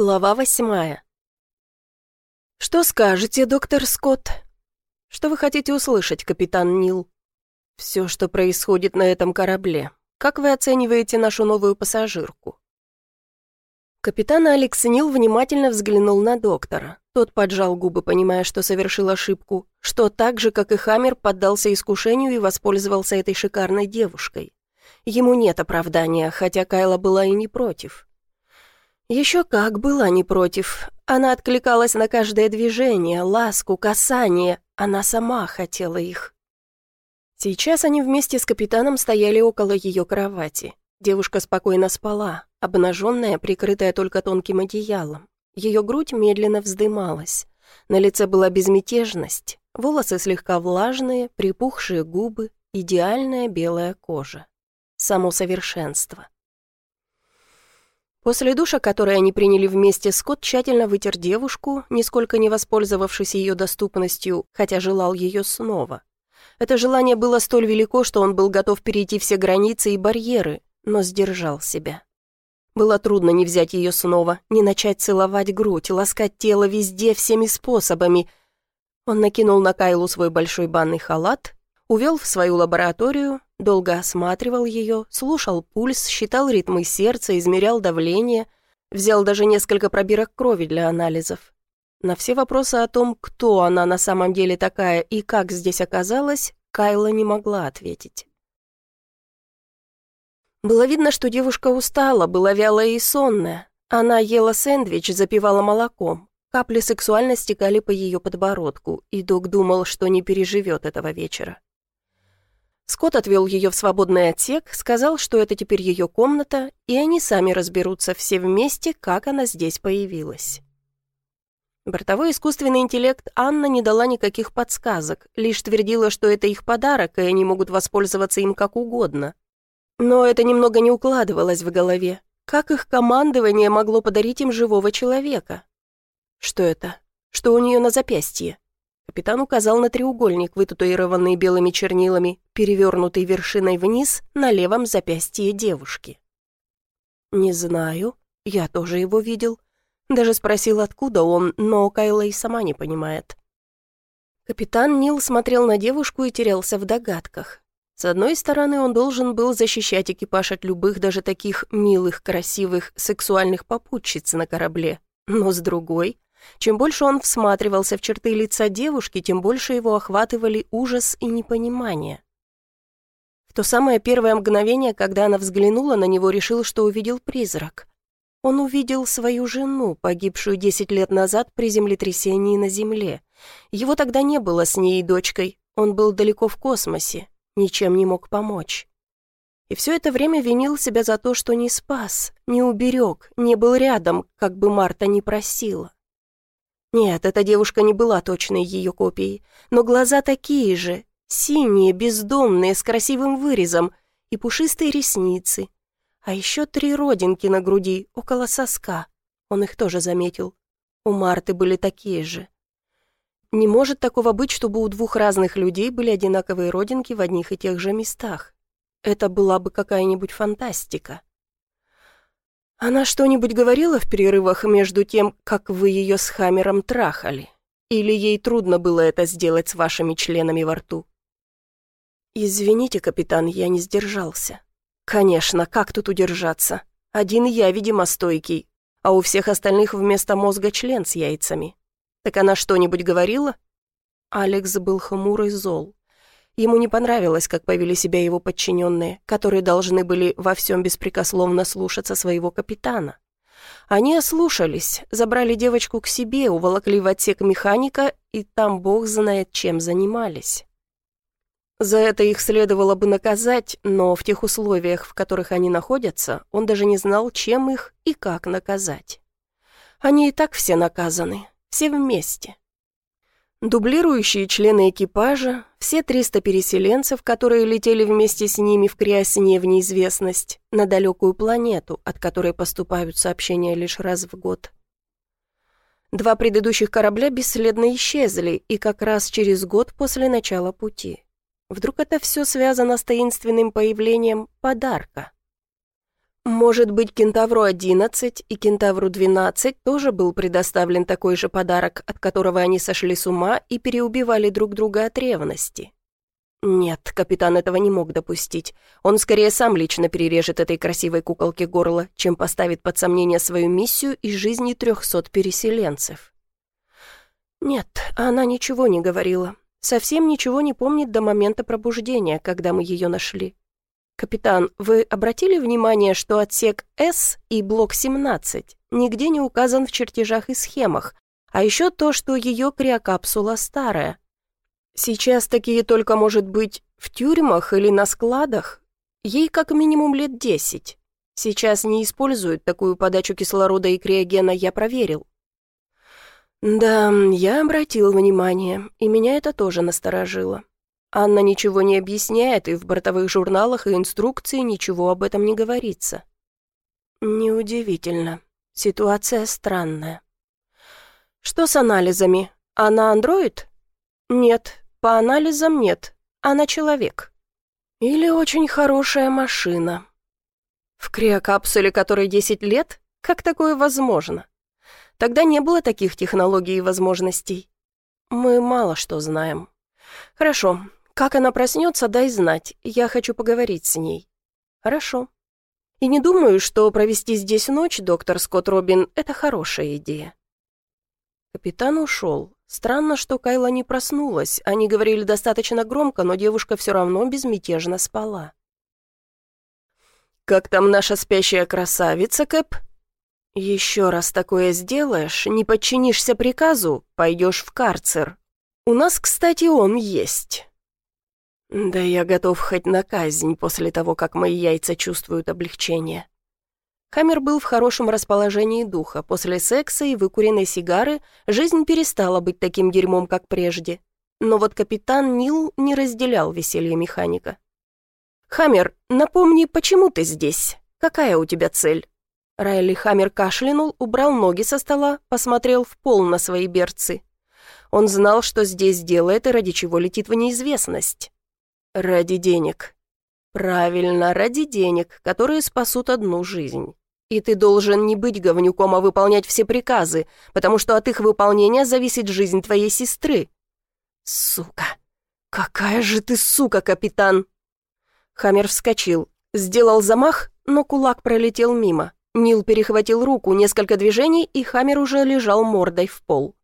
Глава восьмая. «Что скажете, доктор Скотт?» «Что вы хотите услышать, капитан Нил?» «Все, что происходит на этом корабле. Как вы оцениваете нашу новую пассажирку?» Капитан Алекс Нил внимательно взглянул на доктора. Тот поджал губы, понимая, что совершил ошибку, что так же, как и Хаммер, поддался искушению и воспользовался этой шикарной девушкой. Ему нет оправдания, хотя Кайла была и не против. Еще как была не против. Она откликалась на каждое движение, ласку, касание. Она сама хотела их. Сейчас они вместе с капитаном стояли около ее кровати. Девушка спокойно спала, обнаженная, прикрытая только тонким одеялом. Ее грудь медленно вздымалась. На лице была безмятежность, волосы слегка влажные, припухшие губы, идеальная белая кожа. Само совершенство. После душа, который они приняли вместе, Скотт тщательно вытер девушку, нисколько не воспользовавшись ее доступностью, хотя желал ее снова. Это желание было столь велико, что он был готов перейти все границы и барьеры, но сдержал себя. Было трудно не взять ее снова, не начать целовать грудь, ласкать тело везде, всеми способами. Он накинул на Кайлу свой большой банный халат, увел в свою лабораторию, Долго осматривал ее, слушал пульс, считал ритмы сердца, измерял давление, взял даже несколько пробирок крови для анализов. На все вопросы о том, кто она на самом деле такая и как здесь оказалась, Кайла не могла ответить. Было видно, что девушка устала, была вялая и сонная. Она ела сэндвич, запивала молоком. Капли сексуально стекали по ее подбородку, и док думал, что не переживет этого вечера. Скотт отвел ее в свободный отсек, сказал, что это теперь ее комната, и они сами разберутся все вместе, как она здесь появилась. Бортовой искусственный интеллект Анна не дала никаких подсказок, лишь твердила, что это их подарок, и они могут воспользоваться им как угодно. Но это немного не укладывалось в голове. Как их командование могло подарить им живого человека? Что это? Что у нее на запястье? Капитан указал на треугольник, вытатуированный белыми чернилами, перевернутый вершиной вниз на левом запястье девушки. «Не знаю. Я тоже его видел. Даже спросил, откуда он, но Кайла и сама не понимает». Капитан Нил смотрел на девушку и терялся в догадках. С одной стороны, он должен был защищать экипаж от любых, даже таких милых, красивых, сексуальных попутчиц на корабле. Но с другой, чем больше он всматривался в черты лица девушки, тем больше его охватывали ужас и непонимание. В то самое первое мгновение, когда она взглянула на него, решил, что увидел призрак. Он увидел свою жену, погибшую десять лет назад при землетрясении на Земле. Его тогда не было с ней и дочкой, он был далеко в космосе, ничем не мог помочь. И все это время винил себя за то, что не спас, не уберег, не был рядом, как бы Марта не просила. Нет, эта девушка не была точной ее копией, но глаза такие же, синие, бездомные, с красивым вырезом и пушистые ресницы. А еще три родинки на груди, около соска. Он их тоже заметил. У Марты были такие же. Не может такого быть, чтобы у двух разных людей были одинаковые родинки в одних и тех же местах. Это была бы какая-нибудь фантастика. Она что-нибудь говорила в перерывах между тем, как вы ее с Хаммером трахали? Или ей трудно было это сделать с вашими членами во рту? Извините, капитан, я не сдержался. Конечно, как тут удержаться? Один я, видимо, стойкий, а у всех остальных вместо мозга член с яйцами. Так она что-нибудь говорила? Алекс был хмурый зол. Ему не понравилось, как повели себя его подчиненные, которые должны были во всем беспрекословно слушаться своего капитана. Они ослушались, забрали девочку к себе, уволокли в отсек механика, и там бог знает, чем занимались. За это их следовало бы наказать, но в тех условиях, в которых они находятся, он даже не знал, чем их и как наказать. Они и так все наказаны, все вместе. Дублирующие члены экипажа, все 300 переселенцев, которые летели вместе с ними в Криосне в неизвестность, на далекую планету, от которой поступают сообщения лишь раз в год. Два предыдущих корабля бесследно исчезли, и как раз через год после начала пути. Вдруг это все связано с таинственным появлением подарка? Может быть, Кентавру-11 и Кентавру-12 тоже был предоставлен такой же подарок, от которого они сошли с ума и переубивали друг друга от ревности. Нет, капитан этого не мог допустить. Он скорее сам лично перережет этой красивой куколке горло, чем поставит под сомнение свою миссию и жизни трехсот переселенцев. Нет, она ничего не говорила. Совсем ничего не помнит до момента пробуждения, когда мы ее нашли. Капитан, вы обратили внимание, что отсек С и блок 17 нигде не указан в чертежах и схемах, а еще то, что ее криокапсула старая, Сейчас такие только, может быть, в тюрьмах или на складах. Ей как минимум лет десять. Сейчас не используют такую подачу кислорода и криогена, я проверил. Да, я обратил внимание, и меня это тоже насторожило. Анна ничего не объясняет, и в бортовых журналах и инструкции ничего об этом не говорится. Неудивительно. Ситуация странная. Что с анализами? Она андроид? Нет, по анализам нет, она человек. Или очень хорошая машина. В криокапсуле, которой 10 лет? Как такое возможно? Тогда не было таких технологий и возможностей. Мы мало что знаем. Хорошо, как она проснется, дай знать. Я хочу поговорить с ней. Хорошо. И не думаю, что провести здесь ночь, доктор Скотт Робин, это хорошая идея. Капитан ушел. Странно, что Кайла не проснулась. Они говорили достаточно громко, но девушка все равно безмятежно спала. «Как там наша спящая красавица, Кэп?» «Еще раз такое сделаешь, не подчинишься приказу, пойдешь в карцер. У нас, кстати, он есть». «Да я готов хоть на казнь после того, как мои яйца чувствуют облегчение». Хаммер был в хорошем расположении духа. После секса и выкуренной сигары жизнь перестала быть таким дерьмом, как прежде. Но вот капитан Нил не разделял веселье механика. «Хаммер, напомни, почему ты здесь? Какая у тебя цель?» Райли Хаммер кашлянул, убрал ноги со стола, посмотрел в пол на свои берцы. Он знал, что здесь делает и ради чего летит в неизвестность. «Ради денег», Правильно, ради денег, которые спасут одну жизнь. И ты должен не быть говнюком, а выполнять все приказы, потому что от их выполнения зависит жизнь твоей сестры. Сука! Какая же ты сука, капитан! Хаммер вскочил, сделал замах, но кулак пролетел мимо. Нил перехватил руку, несколько движений, и Хаммер уже лежал мордой в пол.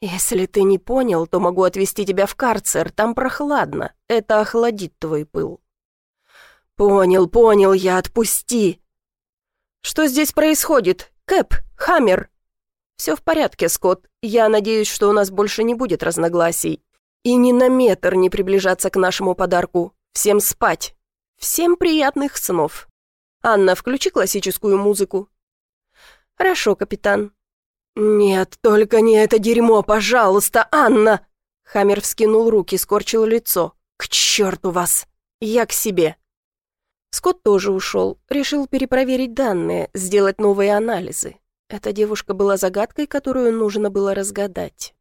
«Если ты не понял, то могу отвезти тебя в карцер, там прохладно, это охладит твой пыл». «Понял, понял я, отпусти!» «Что здесь происходит? Кэп, Хаммер!» «Все в порядке, Скотт. Я надеюсь, что у нас больше не будет разногласий. И ни на метр не приближаться к нашему подарку. Всем спать. Всем приятных снов. Анна, включи классическую музыку». «Хорошо, капитан». «Нет, только не это дерьмо, пожалуйста, Анна!» Хаммер вскинул руки, скорчил лицо. «К черту вас! Я к себе!» Скотт тоже ушел, решил перепроверить данные, сделать новые анализы. Эта девушка была загадкой, которую нужно было разгадать.